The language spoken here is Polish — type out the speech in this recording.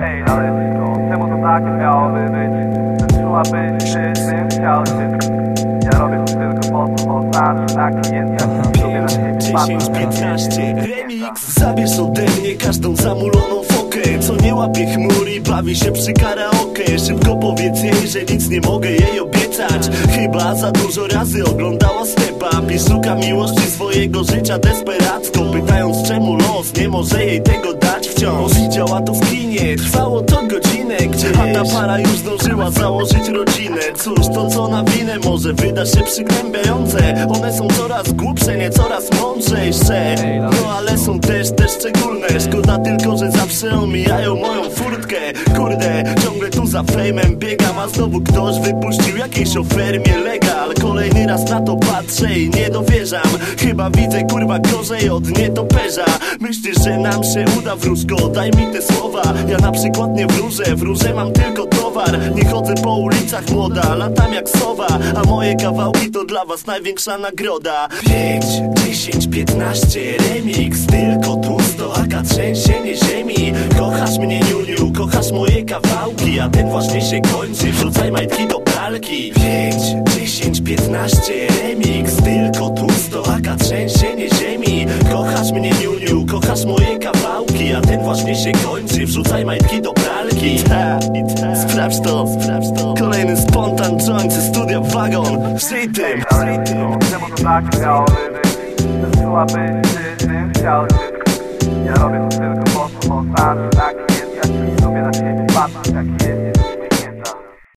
Ej, ale 10, 15 Remix. Zabierz ode mnie każdą zamuloną fokę. Co nie łapie chmur i bawi się przy karaoke. Szybko powiedz jej, że nic nie mogę jej obiecać. Chyba za dużo razy oglądała stepa. I szuka miłości swojego życia desperacko. Pytając czemu los nie może jej tego dać wciąż. Widziała to w kinie, trwało to godzinę. Gdzie ta para już zdążyła założyć rodzinę. Cóż, to co na winę może wyda się przygnębiające. One są coraz głupsze, nie coraz No ale są też te szczególne. Szkoda tylko, że zawsze omijają moją furtkę. Kurde, ciągle tu za fejmem biegam A znowu ktoś wypuścił jakiejś ofermie legal Kolejny raz na to patrzę i nie dowierzam. Chyba widzę kurwa gorzej od nietoperza. Myślisz, że nam się uda wróżko, daj mi te słowa. Ja na przykład nie wróżę, wróżę mam tylko towar. Nie chodzę po ulicach młoda, latam jak sowa. A moje kawałki to dla was największa nagroda. 5, 10, 15, remix Tylko tłusto, aka trzęsienie ziemi. Kochasz mnie Juniu, kochasz moje kawałki. A ten właśnie się kończy, wrzucaj majtki do pralki. 5, 10, 15, remix Tylko tłusto, aka trzęsienie ziemi. Kochasz mnie Juniu, kochasz moje kawałki A ten właśnie się kończy, wrzucaj majtki do pralki. Ta, Sprawdź to, sprawdź to. Kolejny spontan joint ze studia Wagon. Żyj tym, żyj tym no, czemu to tak być? Czułabyś, czy tym chciał? Ja robię to tylko po to, bo sam taki jest. Ja lubię na siebie jaki jest